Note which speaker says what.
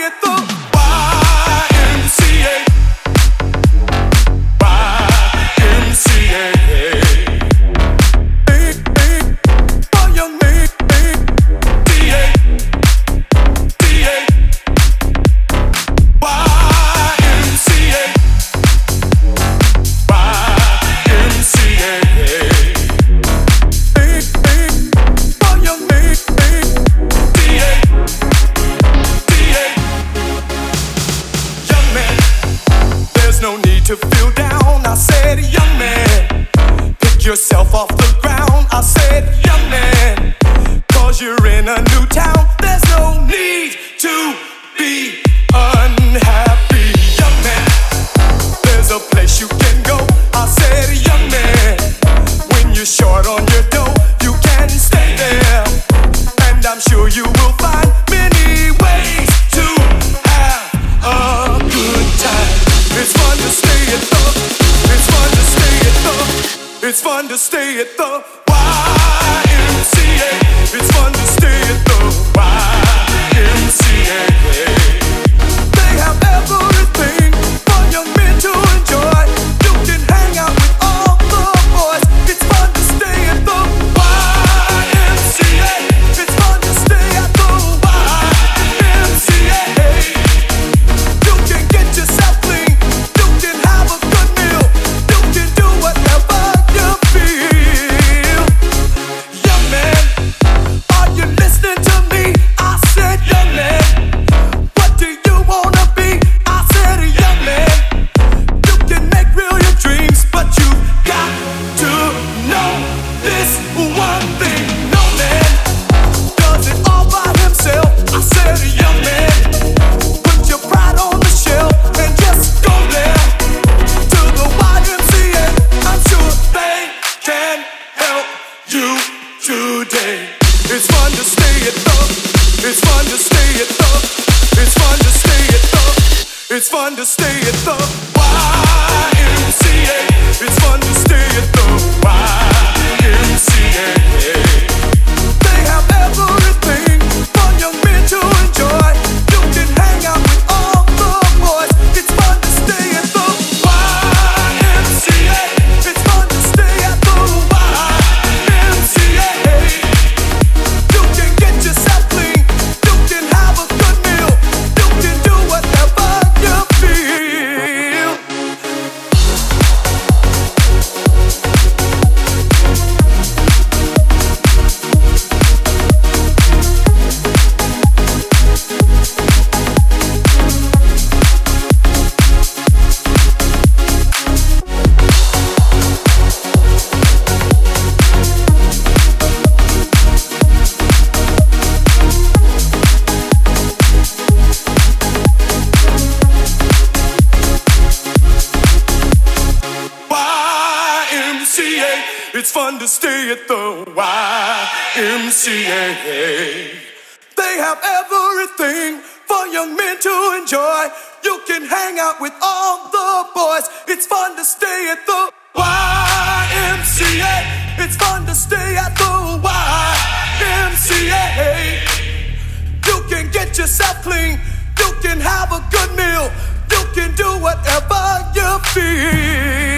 Speaker 1: proyecto. down. I said, young man, pick yourself off the ground. I said, young man, cause you're in a new town. There's no need. stay at the to stay at the It's fun to stay at the YMCA. They have everything for young men to enjoy. You can hang out with all the boys. It's fun to stay at the YMCA. It's fun to stay at the YMCA. You can get yourself clean. You can have a good meal. You can do whatever you feel.